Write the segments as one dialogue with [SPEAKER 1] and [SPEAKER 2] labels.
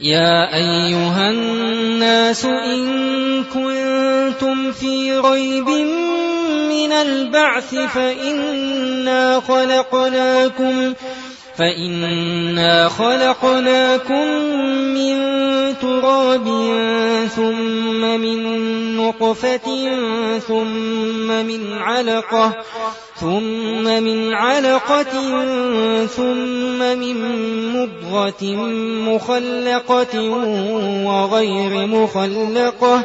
[SPEAKER 1] يا أيها الناس إن كنتم في ريب من البعث فإنا خلقناكم فإنا خلقناكم من تراب ثم من نطفة ثم من علقة ثم من علقة ثم من مضغة مخلقة وغير مخلقة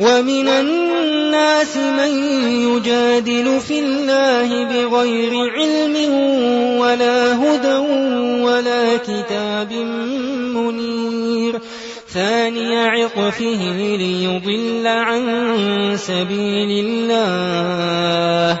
[SPEAKER 1] ومن الناس من يجادل في الله بغير علم ولا هدى ولا كتاب منير. ثاني عطفه ليضل عن سبيل الله.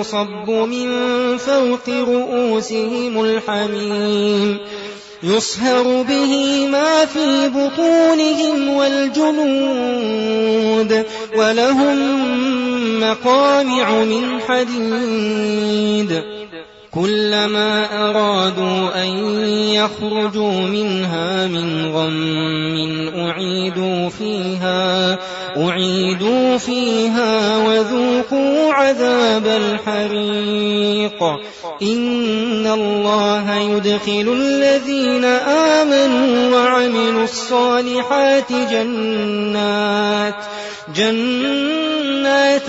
[SPEAKER 1] يصب من فوق رؤوسهم الحميم يصهر به ما في بطونهم والجنود ولهم مقامع من حديد. كلما أرادوا أن يخرجوا منها من غم أعيدوا فيها أعيدوا فيها وذوقوا عذاب الحريق. إن الله يدخل الذين آمنوا وعملوا الصالحات جنات جنات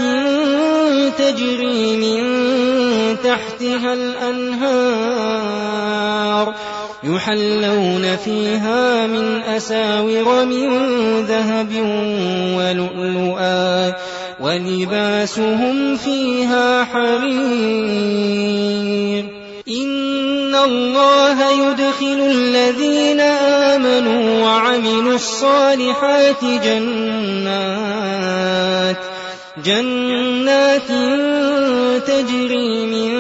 [SPEAKER 1] تجري من تحتها الأنهار. يحلون فيها من أساور من ذهب ولؤلؤا ولباسهم فيها حرير إن الله يدخل الذين آمنوا وعملوا الصالحات جنات جنات تجري من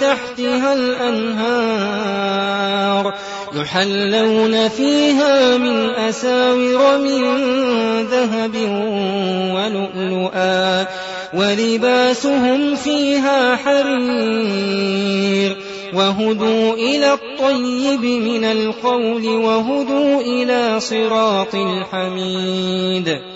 [SPEAKER 1] تحتها الأنهار يحلون فيها من أساور من ذهب ولؤلؤا ولباسهم فيها حرير وهدوا إلى الطيب من القول وهدوا إلى صراط الحميد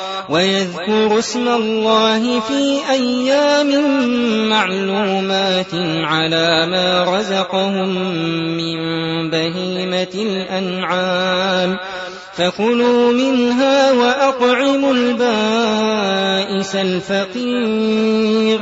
[SPEAKER 1] ويذكروا اسم الله في أيام معلومات على ما رزقهم من بهيمة الأنعام. فكلوا منها وأطعموا البائس الفقير.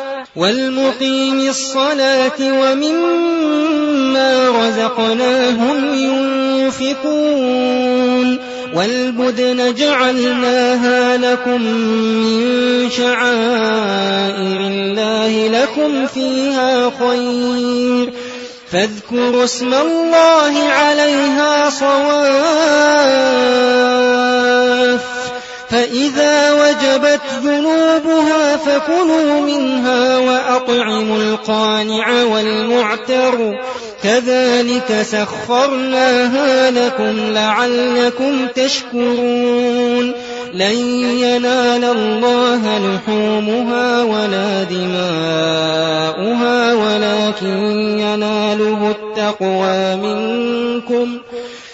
[SPEAKER 1] والمقيم الصلاة ومما رزقناهم ينفقون والبدن جعلناها لكم من شعائر الله لكم فيها خير فاذكروا اسم الله عليها صواف فإذا وجبت ذنوبها فكلوا منها وأطعموا القانع والمعتر. كذلك سخرناها لكم لعلكم تشكرون. لن ينال الله لحومها ولا دماؤها ولكن يناله التقوى منكم.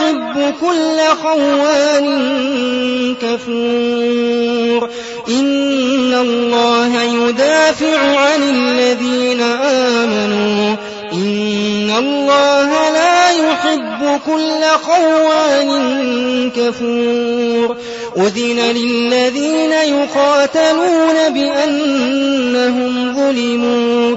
[SPEAKER 1] يحب كل خوان كفور. إن الله يدافع عن الذين آمنوا. إن الله لا يحب كل خوان كفور. أذن للذين يقاتلون بأنهم ظلموا.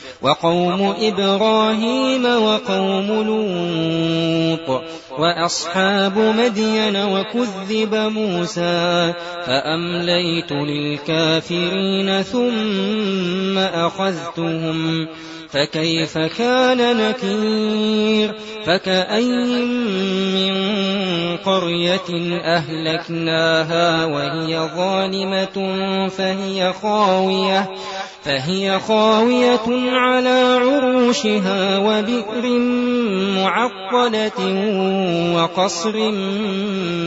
[SPEAKER 1] وقوم إبراهيم وقوم لوط وأصحاب مدين وكذب موسى فأمليت للكافرين ثم أخذتهم فكيف كان نكير؟ فكأي من قرية أهلكناها وهي ظالمة فهي خاوية فهي خاوية على عروشها وبئر معطلة وقصر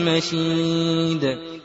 [SPEAKER 1] مشيد.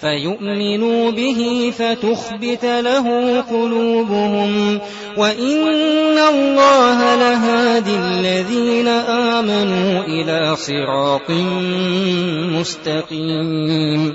[SPEAKER 1] فيؤمنوا به فتخبت له قلوبهم وإن الله لهادي الذين آمنوا إلى صراط مستقيم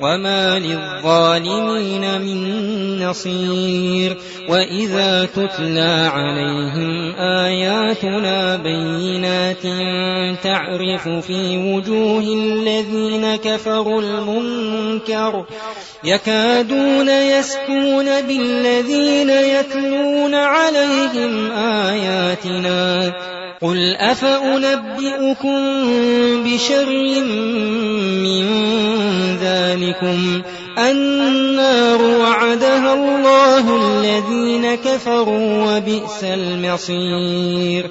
[SPEAKER 1] وما للظالمين من نصير وإذا تتلى عليهم آياتنا بينات تعرف في وجوه الذين كفروا المنكر يكادون يسكون بالذين يتلون عليهم آياتنا قل أفأنبئكم بشر من ذلكم النار وعدها الله الذين كفروا وبئس المصير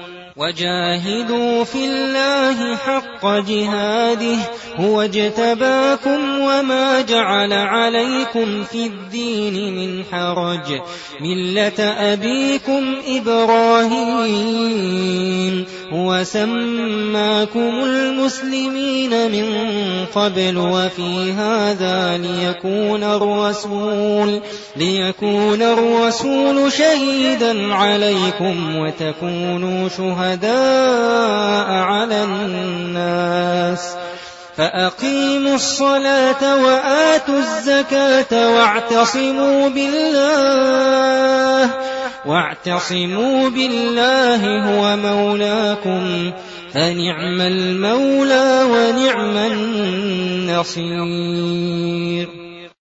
[SPEAKER 1] وجاهدوا في الله حق جهاده هو اجتباكم وما جعل عليكم في الدين من حرج. ملة أبيكم إبراهيم هو سماكم المسلمين من قبل وفي هذا ليكون الرسول ليكون الرسول شهيدا عليكم وتكونوا شهداء على الناس. فأقيموا الصلاة وآتوا الزكاة واعتصموا بالله. واعتصموا بالله هو مولاكم. فنعم المولى ونعم النصير.